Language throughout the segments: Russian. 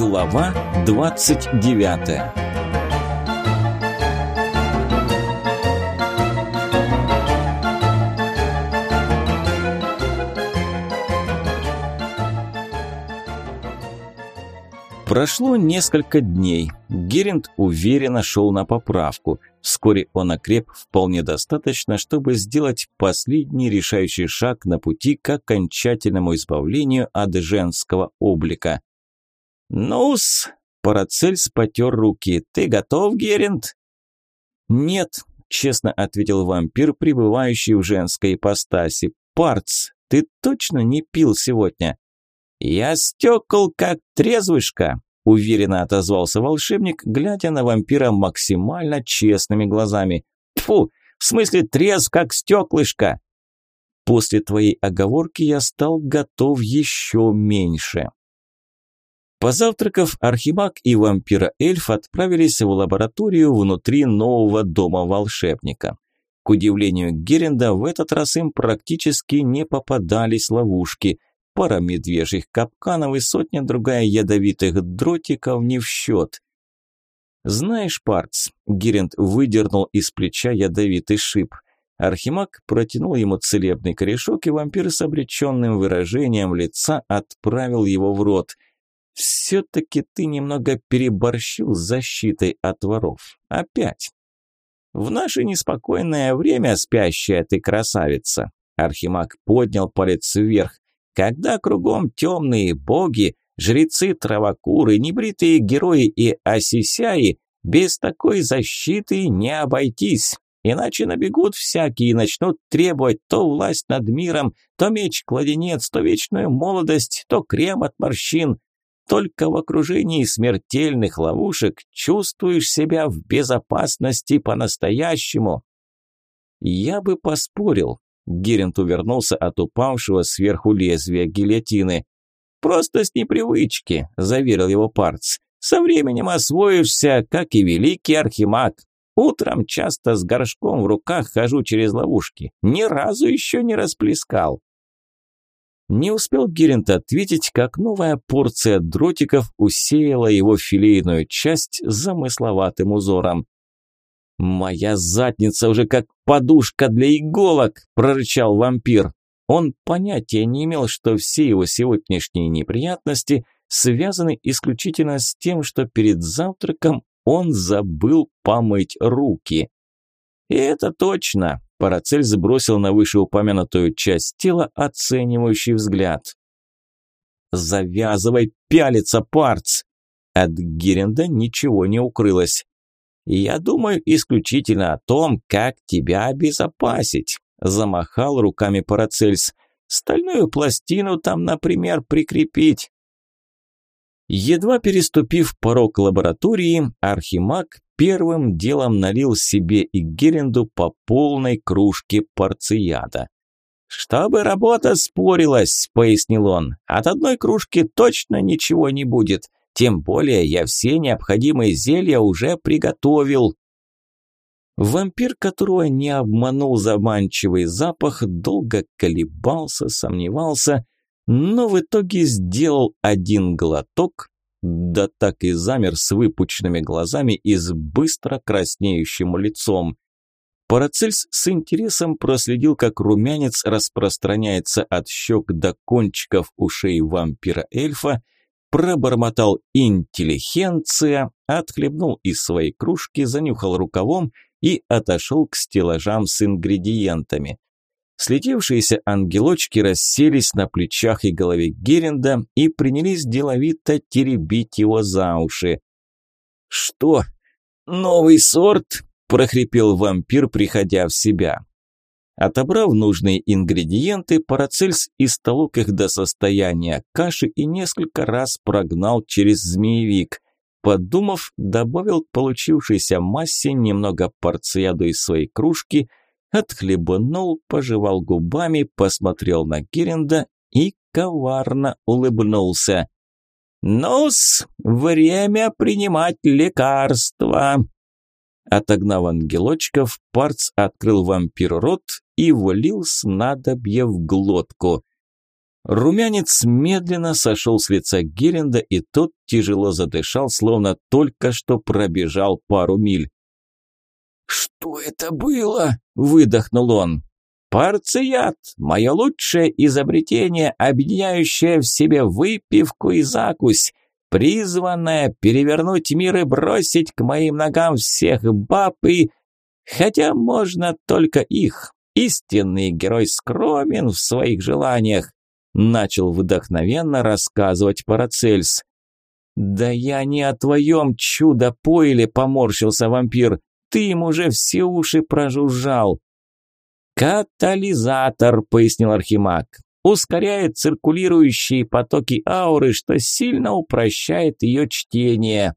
Глава 29 Прошло несколько дней. Геринд уверенно шел на поправку. Вскоре он окреп вполне достаточно, чтобы сделать последний решающий шаг на пути к окончательному избавлению от женского облика. «Ну-с!» – Парацельс потер руки. «Ты готов, Геринд?» «Нет», – честно ответил вампир, пребывающий в женской ипостаси. «Парц, ты точно не пил сегодня?» «Я стекол, как трезвышка», – уверенно отозвался волшебник, глядя на вампира максимально честными глазами. «Тьфу, в смысле трезв, как стеклышко!» «После твоей оговорки я стал готов еще меньше». Позавтракав, Архимаг и вампира-эльф отправились в лабораторию внутри нового дома волшебника. К удивлению Геренда, в этот раз им практически не попадались ловушки – пара медвежьих капканов и сотня-другая ядовитых дротиков не в счет. «Знаешь, Парц», – Гиринд выдернул из плеча ядовитый шип. Архимаг протянул ему целебный корешок, и вампир с обреченным выражением лица отправил его в рот. «Все-таки ты немного переборщил с защитой от воров. Опять». «В наше неспокойное время, спящая ты красавица!» Архимаг поднял палец вверх. Когда кругом темные боги, жрецы травокуры, небритые герои и осисяи, без такой защиты не обойтись. Иначе набегут всякие и начнут требовать то власть над миром, то меч-кладенец, то вечную молодость, то крем от морщин. Только в окружении смертельных ловушек чувствуешь себя в безопасности по-настоящему. Я бы поспорил, Герент увернулся от упавшего сверху лезвия гильотины. «Просто с непривычки», – заверил его Парц. «Со временем освоишься, как и великий архимаг. Утром часто с горшком в руках хожу через ловушки. Ни разу еще не расплескал». Не успел Герент ответить, как новая порция дротиков усеяла его филейную часть замысловатым узором. «Моя задница уже как подушка для иголок!» – прорычал вампир. Он понятия не имел, что все его сегодняшние неприятности связаны исключительно с тем, что перед завтраком он забыл помыть руки. И это точно. Парацель сбросил на вышеупомянутую часть тела оценивающий взгляд. «Завязывай пялиться, парц!» От Геренда ничего не укрылось. Я думаю исключительно о том, как тебя обезопасить», – замахал руками Парацельс. «Стальную пластину там, например, прикрепить». Едва переступив порог лаборатории, Архимаг первым делом налил себе и Геренду по полной кружке порцияда. «Чтобы работа спорилась», – пояснил он, – «от одной кружки точно ничего не будет. Тем более я все необходимые зелья уже приготовил. Вампир, которого не обманул заманчивый запах, долго колебался, сомневался, но в итоге сделал один глоток, да так и замер с выпученными глазами и с быстро краснеющим лицом. Парацельс с интересом проследил, как румянец распространяется от щек до кончиков ушей вампира-эльфа, пробормотал «интеллигенция», отхлебнул из своей кружки, занюхал рукавом и отошел к стеллажам с ингредиентами. Слетевшиеся ангелочки расселись на плечах и голове Геренда и принялись деловито теребить его за уши. «Что? Новый сорт?» – прохрипел вампир, приходя в себя. Отобрав нужные ингредиенты, Парацельс истолок их до состояния каши и несколько раз прогнал через змеевик. Подумав, добавил к получившейся массе немного порцияду из своей кружки, отхлебнул, пожевал губами, посмотрел на Геренда и коварно улыбнулся. «Ну-с, время принимать лекарства!» Отогнав ангелочков, Парц открыл вампиру рот и влил снадобье в глотку. Румянец медленно сошел с лица Геренда, и тот тяжело задышал, словно только что пробежал пару миль. «Что это было?» – выдохнул он. «Парцият – мое лучшее изобретение, объединяющее в себе выпивку и закусь, призванное перевернуть мир и бросить к моим ногам всех баб и... Хотя можно только их. Истинный герой скромен в своих желаниях начал вдохновенно рассказывать Парацельс. «Да я не о твоем чудо-пойле», – поморщился вампир. «Ты им уже все уши прожужжал». «Катализатор», – пояснил Архимаг. «Ускоряет циркулирующие потоки ауры, что сильно упрощает ее чтение».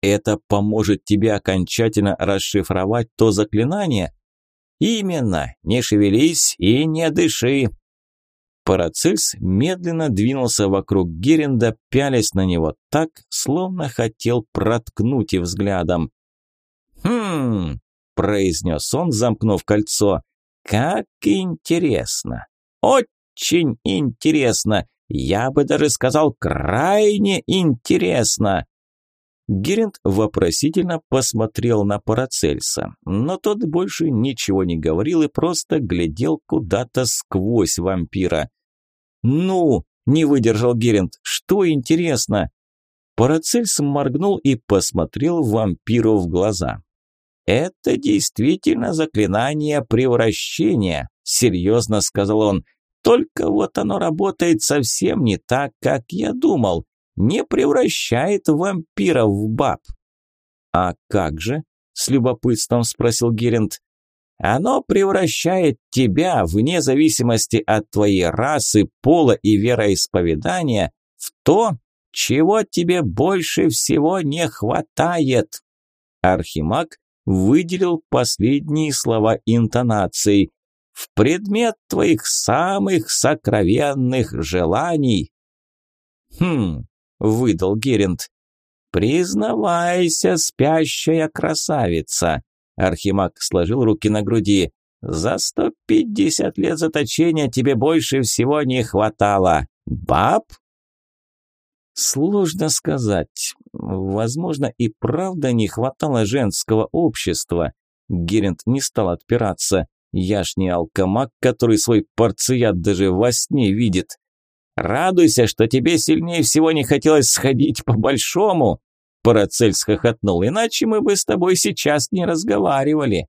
«Это поможет тебе окончательно расшифровать то заклинание?» «Именно. Не шевелись и не дыши. Парацельс медленно двинулся вокруг Геренда, пялясь на него так, словно хотел проткнуть и взглядом. «Хм...» – произнес он, замкнув кольцо. «Как интересно! Очень интересно! Я бы даже сказал, крайне интересно!» Геринд вопросительно посмотрел на Парацельса, но тот больше ничего не говорил и просто глядел куда-то сквозь вампира. «Ну!» – не выдержал Геринд. «Что интересно?» Парацельс моргнул и посмотрел вампиру в глаза. «Это действительно заклинание превращения», – серьезно сказал он. «Только вот оно работает совсем не так, как я думал. Не превращает вампиров в баб». «А как же?» – с любопытством спросил Геринд. Оно превращает тебя, вне зависимости от твоей расы, пола и вероисповедания, в то, чего тебе больше всего не хватает. Архимаг выделил последние слова интонацией. В предмет твоих самых сокровенных желаний. Хм, выдал Геринд. Признавайся, спящая красавица. Архимаг сложил руки на груди. «За сто пятьдесят лет заточения тебе больше всего не хватало. Баб?» Сложно сказать. Возможно, и правда не хватало женского общества. Геринд не стал отпираться. Я ж не алкомак, который свой порцият даже во сне видит. Радуйся, что тебе сильнее всего не хотелось сходить по-большому. Парацельс хохотнул. «Иначе мы бы с тобой сейчас не разговаривали».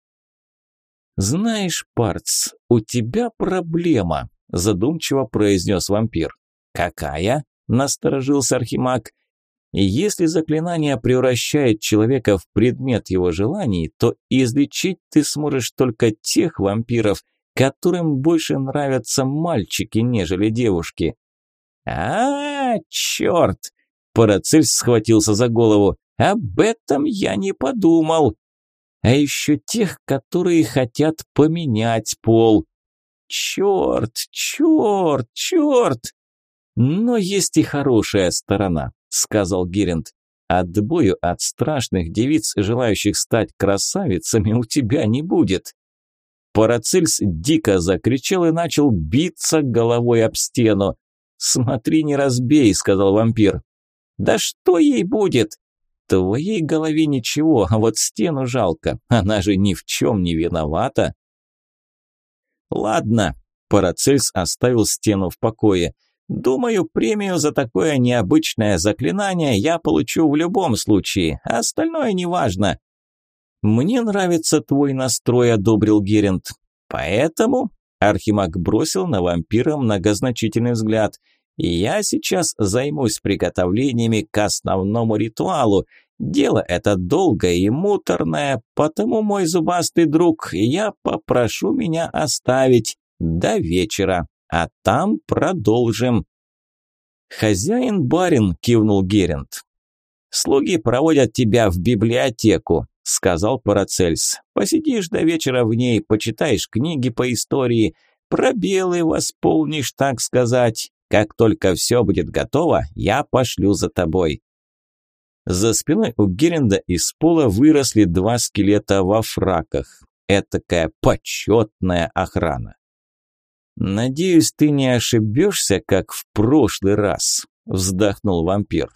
«Знаешь, Парц, у тебя проблема», – задумчиво произнес вампир. «Какая?» – насторожился Архимаг. «Если заклинание превращает человека в предмет его желаний, то излечить ты сможешь только тех вампиров, которым больше нравятся мальчики, нежели девушки». «А, -а, -а черт!» Парацельс схватился за голову. «Об этом я не подумал. А еще тех, которые хотят поменять пол. Черт, черт, черт!» «Но есть и хорошая сторона», – сказал Геринд. «Отбою от страшных девиц, желающих стать красавицами, у тебя не будет». Парацельс дико закричал и начал биться головой об стену. «Смотри, не разбей», – сказал вампир. Да что ей будет? Твоей голове ничего, а вот стену жалко. Она же ни в чем не виновата. Ладно, Парацельс оставил стену в покое. Думаю, премию за такое необычное заклинание я получу в любом случае, а остальное неважно. Мне нравится твой настрой, одобрил Геринд. Поэтому Архимаг бросил на вампира многозначительный взгляд – я сейчас займусь приготовлениями к основному ритуалу. Дело это долгое и муторное, потому, мой зубастый друг, я попрошу меня оставить до вечера, а там продолжим». «Хозяин-барин», – кивнул Герент. «Слуги проводят тебя в библиотеку», – сказал Парацельс. «Посидишь до вечера в ней, почитаешь книги по истории, пробелы восполнишь, так сказать. Как только все будет готово, я пошлю за тобой». За спиной у Геренда из пола выросли два скелета во фраках. Этакая почетная охрана. «Надеюсь, ты не ошибешься, как в прошлый раз», – вздохнул вампир.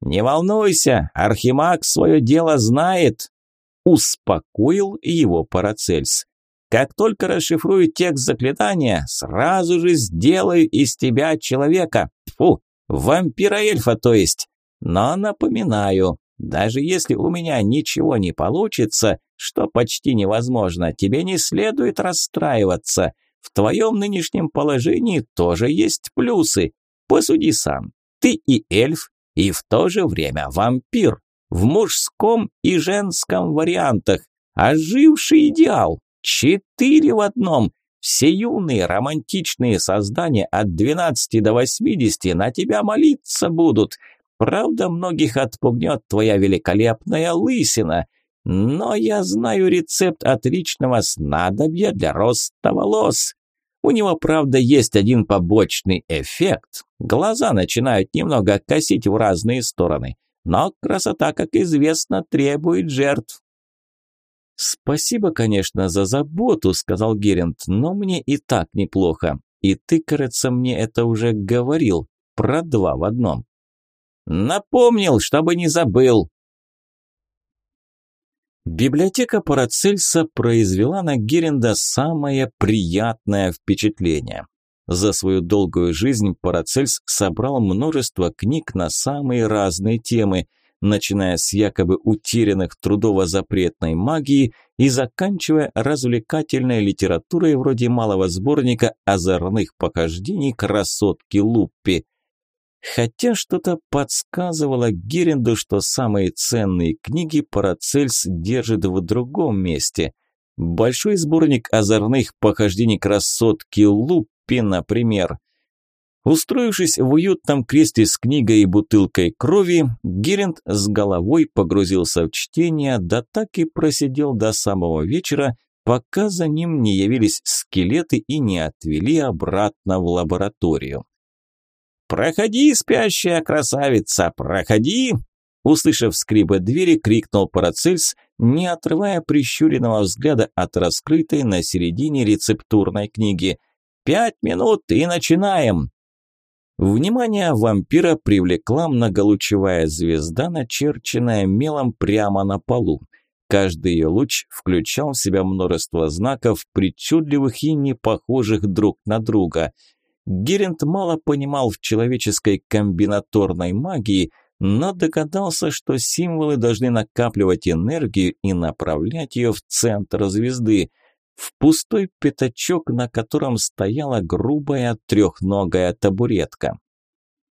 «Не волнуйся, Архимаг свое дело знает», – успокоил его Парацельс. «Как только расшифрую текст заклинания, сразу же сделаю из тебя человека. Фу, вампира-эльфа, то есть. Но напоминаю, даже если у меня ничего не получится, что почти невозможно, тебе не следует расстраиваться. В твоем нынешнем положении тоже есть плюсы. Посуди сам. Ты и эльф, и в то же время вампир. В мужском и женском вариантах. Оживший идеал. Четыре в одном. Все юные романтичные создания от 12 до 80 на тебя молиться будут. Правда, многих отпугнет твоя великолепная лысина. Но я знаю рецепт отличного снадобья для роста волос. У него, правда, есть один побочный эффект. Глаза начинают немного косить в разные стороны. Но красота, как известно, требует жертв. «Спасибо, конечно, за заботу», – сказал Герент, – «но мне и так неплохо. И ты, кажется, мне это уже говорил. Про два в одном». «Напомнил, чтобы не забыл», Библиотека Парацельса произвела на Геренда самое приятное впечатление. За свою долгую жизнь Парацельс собрал множество книг на самые разные темы, начиная с якобы утерянных трудово-запретной магии и заканчивая развлекательной литературой вроде малого сборника озорных похождений красотки Луппи – Хотя что-то подсказывало Геренду, что самые ценные книги Парацельс держит в другом месте. Большой сборник озорных похождений красотки Луппи, например. Устроившись в уютном кресле с книгой и бутылкой крови, Геринд с головой погрузился в чтение, да так и просидел до самого вечера, пока за ним не явились скелеты и не отвели обратно в лабораторию. «Проходи, спящая красавица, проходи!» Услышав скрипы двери, крикнул Парацельс, не отрывая прищуренного взгляда от раскрытой на середине рецептурной книги. «Пять минут и начинаем!» Внимание вампира привлекла многолучевая звезда, начерченная мелом прямо на полу. Каждый ее луч включал в себя множество знаков, причудливых и не похожих друг на друга – Герент мало понимал в человеческой комбинаторной магии, но догадался, что символы должны накапливать энергию и направлять ее в центр звезды, в пустой пятачок, на котором стояла грубая трехногая табуретка.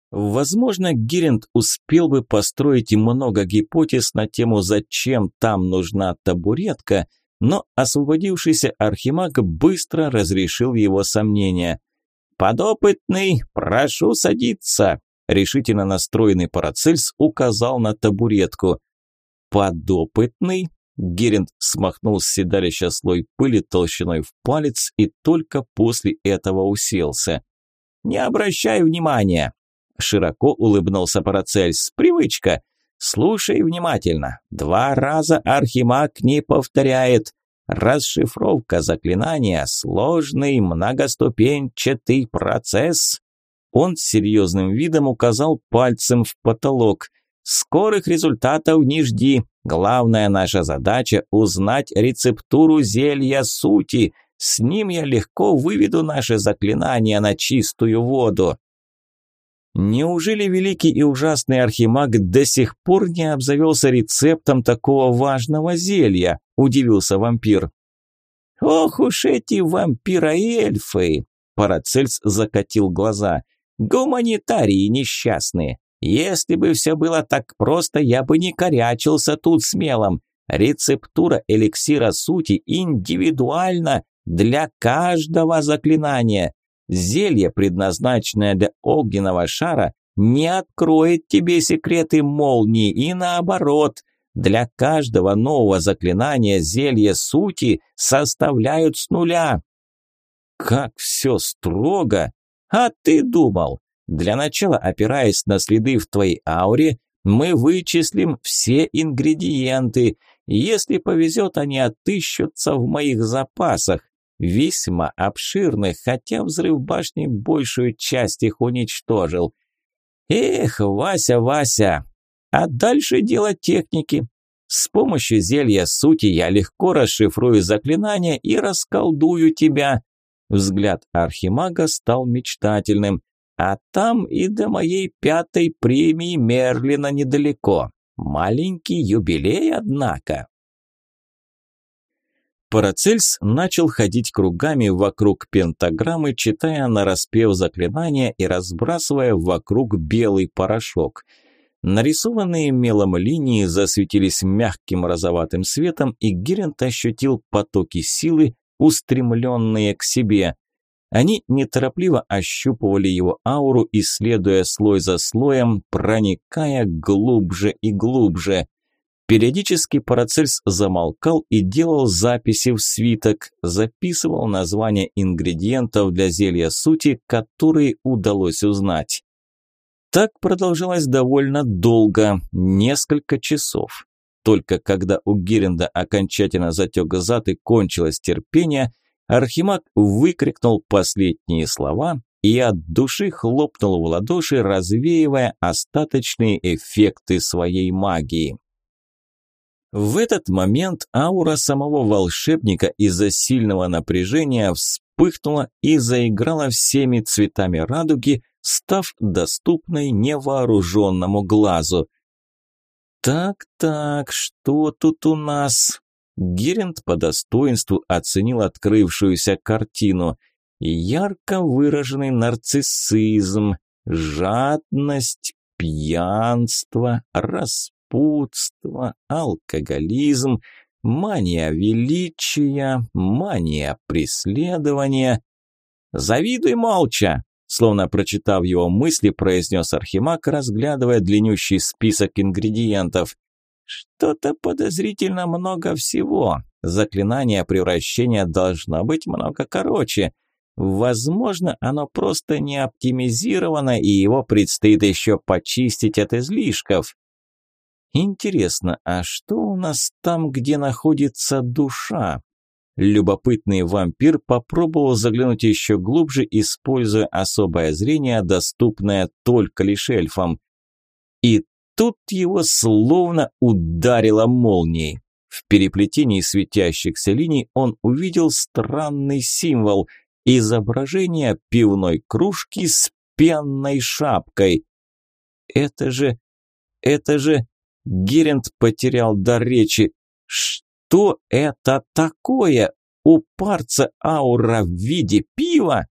Возможно, Герент успел бы построить много гипотез на тему «Зачем там нужна табуретка?», но освободившийся архимаг быстро разрешил его сомнения – «Подопытный, прошу садиться!» Решительно настроенный Парацельс указал на табуретку. «Подопытный?» Геринд смахнул с седалища слой пыли толщиной в палец и только после этого уселся. «Не обращай внимания!» Широко улыбнулся Парацельс. «Привычка. Слушай внимательно. Два раза Архимаг не повторяет. Расшифровка заклинания – сложный многоступенчатый процесс. Он серьезным видом указал пальцем в потолок. Скорых результатов не жди. Главная наша задача – узнать рецептуру зелья сути. С ним я легко выведу наше заклинание на чистую воду. Неужели великий и ужасный архимаг до сих пор не обзавелся рецептом такого важного зелья? Удивился вампир. Ох уж эти вампира-эльфы! Парацельс закатил глаза. Гуманитарии несчастные. Если бы все было так просто, я бы не корячился тут смелом. Рецептура эликсира сути индивидуальна для каждого заклинания. Зелье, предназначенное для огненного шара, не откроет тебе секреты молнии и наоборот. Для каждого нового заклинания зелье сути составляют с нуля. Как все строго! А ты думал? Для начала, опираясь на следы в твоей ауре, мы вычислим все ингредиенты. Если повезет, они отыщутся в моих запасах. Весьма обширных, хотя взрыв башни большую часть их уничтожил. Эх, Вася, Вася, а дальше дело техники. С помощью зелья сути я легко расшифрую заклинание и расколдую тебя. Взгляд архимага стал мечтательным. А там и до моей пятой премии Мерлина недалеко. Маленький юбилей, однако. Парацельс начал ходить кругами вокруг пентаграммы, читая нараспев заклинания и разбрасывая вокруг белый порошок. Нарисованные мелом линии засветились мягким розоватым светом, и Герент ощутил потоки силы, устремленные к себе. Они неторопливо ощупывали его ауру, исследуя слой за слоем, проникая глубже и глубже. Периодически Парацельс замолкал и делал записи в свиток, записывал названия ингредиентов для зелья сути, которые удалось узнать. Так продолжалось довольно долго, несколько часов. Только когда у Геренда окончательно затек зад и кончилось терпение, Архимаг выкрикнул последние слова и от души хлопнул в ладоши, развеивая остаточные эффекты своей магии. В этот момент аура самого волшебника из-за сильного напряжения вспыхнула и заиграла всеми цветами радуги, став доступной невооруженному глазу. «Так-так, что тут у нас?» Геринд по достоинству оценил открывшуюся картину. Ярко выраженный нарциссизм, жадность, пьянство, распад распутство, алкоголизм, мания величия, мания преследования. «Завидуй молча!» Словно прочитав его мысли, произнес Архимаг, разглядывая длиннющий список ингредиентов. «Что-то подозрительно много всего. Заклинание превращения должно быть много короче. Возможно, оно просто не оптимизировано, и его предстоит еще почистить от излишков. Интересно, а что у нас там, где находится душа? Любопытный вампир попробовал заглянуть еще глубже, используя особое зрение, доступное только лишь эльфам. И тут его словно ударило молнией. В переплетении светящихся линий он увидел странный символ – изображение пивной кружки с пенной шапкой. Это же... это же... Геринд потерял дар речи. Что это такое? У парца аура в виде пива?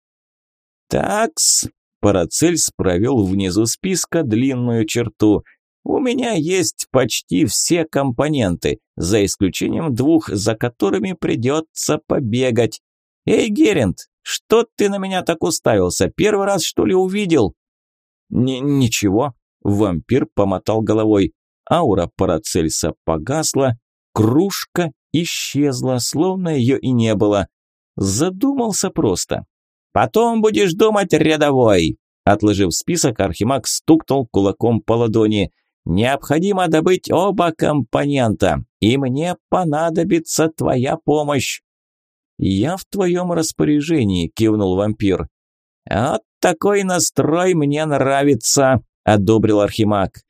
Такс, Парацельс провел внизу списка длинную черту. У меня есть почти все компоненты, за исключением двух, за которыми придется побегать. Эй, Геринд, что ты на меня так уставился? Первый раз, что ли, увидел? Н ничего, вампир помотал головой. Аура Парацельса погасла, кружка исчезла, словно ее и не было. Задумался просто. «Потом будешь думать, рядовой!» Отложив список, Архимаг стукнул кулаком по ладони. «Необходимо добыть оба компонента, и мне понадобится твоя помощь». «Я в твоем распоряжении», – кивнул вампир. «Вот такой настрой мне нравится», – одобрил Архимаг.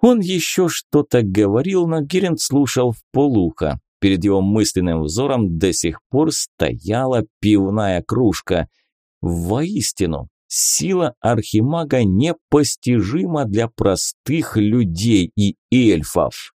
Он еще что-то говорил, но Герент слушал в полухо. Перед его мысленным взором до сих пор стояла пивная кружка. Воистину, сила архимага непостижима для простых людей и эльфов.